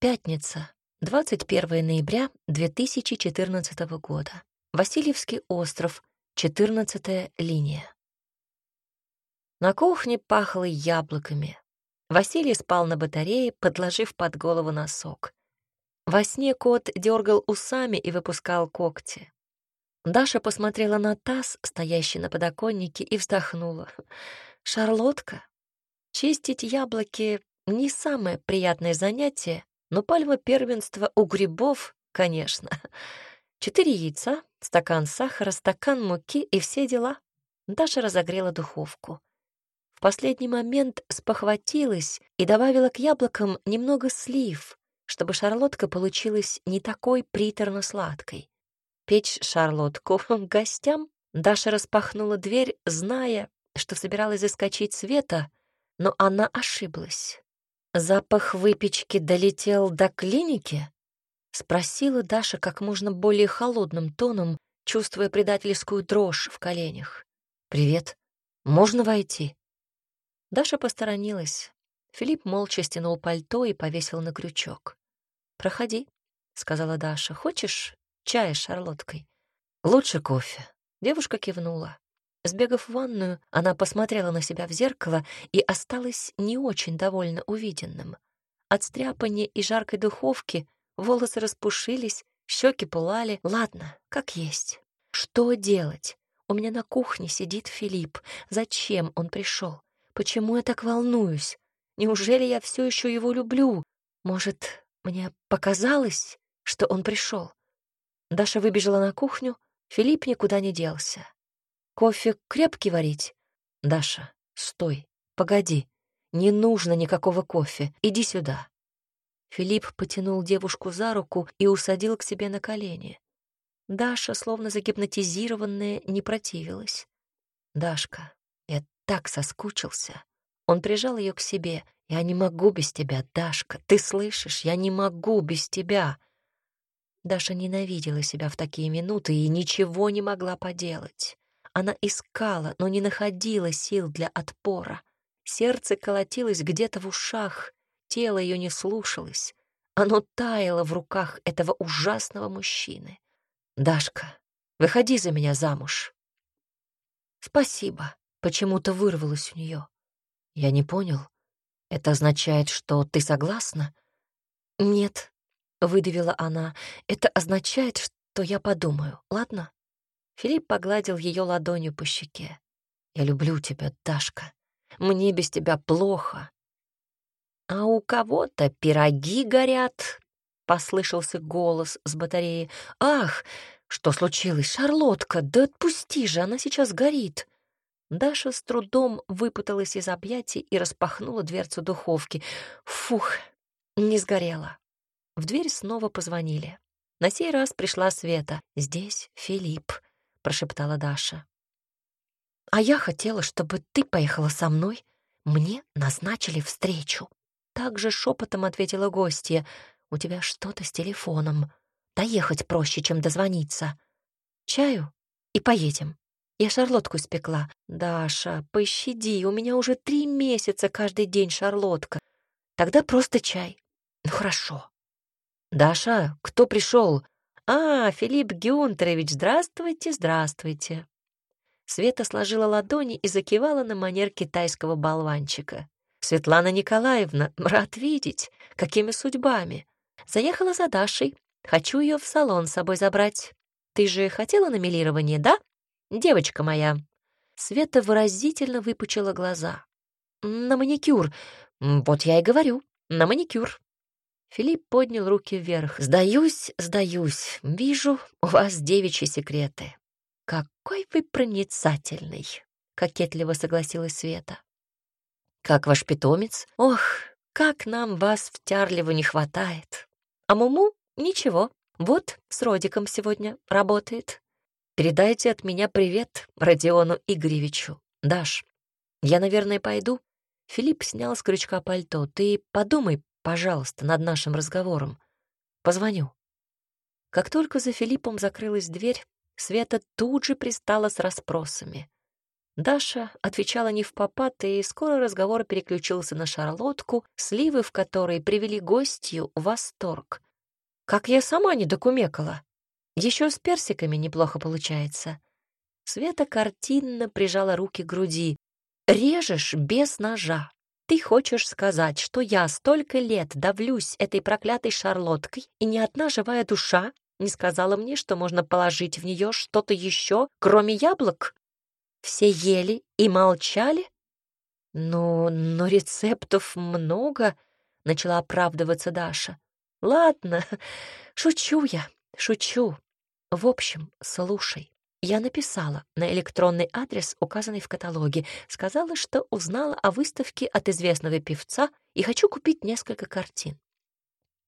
Пятница, 21 ноября 2014 года. Васильевский остров, 14 линия. На кухне пахло яблоками. Василий спал на батарее, подложив под голову носок. Во сне кот дергал усами и выпускал когти. Даша посмотрела на таз, стоящий на подоконнике, и вздохнула. «Шарлотка, чистить яблоки — не самое приятное занятие, но пальма первенства у грибов, конечно. Четыре яйца, стакан сахара, стакан муки и все дела. Даша разогрела духовку. В последний момент спохватилась и добавила к яблокам немного слив, чтобы шарлотка получилась не такой приторно-сладкой. Печь шарлотку гостям Даша распахнула дверь, зная, что собиралась заскочить Света, но она ошиблась. Запах выпечки долетел до клиники? Спросила Даша как можно более холодным тоном, чувствуя предательскую дрожь в коленях. «Привет. Можно войти?» Даша посторонилась. Филипп молча стянул пальто и повесил на крючок. «Проходи», — сказала Даша. «Хочешь чая с шарлоткой?» «Лучше кофе». Девушка кивнула. Сбегав в ванную, она посмотрела на себя в зеркало и осталась не очень довольно увиденным. От стряпания и жаркой духовки волосы распушились, щеки пылали. Ладно, как есть. Что делать? У меня на кухне сидит Филипп. Зачем он пришел? Почему я так волнуюсь? Неужели я все еще его люблю? Может, мне показалось, что он пришел? Даша выбежала на кухню, Филипп никуда не делся. Кофе крепкий варить? Даша, стой, погоди. Не нужно никакого кофе. Иди сюда. Филипп потянул девушку за руку и усадил к себе на колени. Даша, словно загипнотизированная, не противилась. «Дашка, я так соскучился». Он прижал ее к себе. «Я не могу без тебя, Дашка. Ты слышишь? Я не могу без тебя». Даша ненавидела себя в такие минуты и ничего не могла поделать. Она искала, но не находила сил для отпора. Сердце колотилось где-то в ушах, тело ее не слушалось. Оно таяло в руках этого ужасного мужчины. «Дашка, выходи за меня замуж». «Спасибо», — почему-то вырвалось у нее. «Я не понял. Это означает, что ты согласна?» «Нет», — выдавила она, — «это означает, что я подумаю, ладно?» Филипп погладил ее ладонью по щеке. «Я люблю тебя, Дашка. Мне без тебя плохо». «А у кого-то пироги горят», — послышался голос с батареи. «Ах, что случилось, Шарлотка? Да отпусти же, она сейчас горит». Даша с трудом выпуталась из объятий и распахнула дверцу духовки. Фух, не сгорела. В дверь снова позвонили. На сей раз пришла Света. Здесь Филипп прошептала Даша. А я хотела, чтобы ты поехала со мной. Мне назначили встречу. Так же шепотом ответила гостья. У тебя что-то с телефоном. Доехать проще, чем дозвониться. Чаю и поедем. Я шарлотку испекла. Даша, пощади, у меня уже три месяца каждый день шарлотка. Тогда просто чай. Ну хорошо. Даша, кто пришел? «А, Филипп Гюнтерович, здравствуйте, здравствуйте!» Света сложила ладони и закивала на манер китайского болванчика. «Светлана Николаевна, рад видеть! Какими судьбами? Заехала за Дашей. Хочу ее в салон с собой забрать. Ты же хотела на милирование, да? Девочка моя!» Света выразительно выпучила глаза. «На маникюр. Вот я и говорю, на маникюр. Филипп поднял руки вверх. «Сдаюсь, сдаюсь. Вижу, у вас девичьи секреты». «Какой вы проницательный!» — кокетливо согласилась Света. «Как ваш питомец? Ох, как нам вас в Тярлеву не хватает! А Муму — ничего. Вот с Родиком сегодня работает. Передайте от меня привет Родиону Игоревичу. Даш, я, наверное, пойду». Филипп снял с крючка пальто. «Ты подумай, пожалуйста, над нашим разговором. Позвоню». Как только за Филиппом закрылась дверь, Света тут же пристала с расспросами. Даша отвечала не в попад, и скоро разговор переключился на шарлотку, сливы в которой привели гостью в восторг. Как я сама не докумекала. Еще с персиками неплохо получается. Света картинно прижала руки к груди. «Режешь без ножа. Ты хочешь сказать, что я столько лет давлюсь этой проклятой шарлоткой, и ни одна живая душа не сказала мне, что можно положить в нее что-то еще, кроме яблок?» Все ели и молчали? Ну, но рецептов много, начала оправдываться Даша. Ладно, шучу я, шучу. В общем, слушай. Я написала на электронный адрес, указанный в каталоге, сказала, что узнала о выставке от известного певца и хочу купить несколько картин.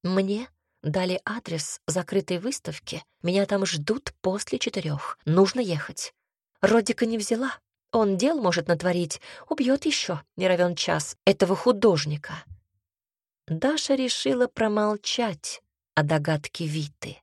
Мне дали адрес закрытой выставки, меня там ждут после четырех. Нужно ехать. Родика не взяла. Он дел может натворить, убьет еще, не равен час, этого художника. Даша решила промолчать о догадке Виты.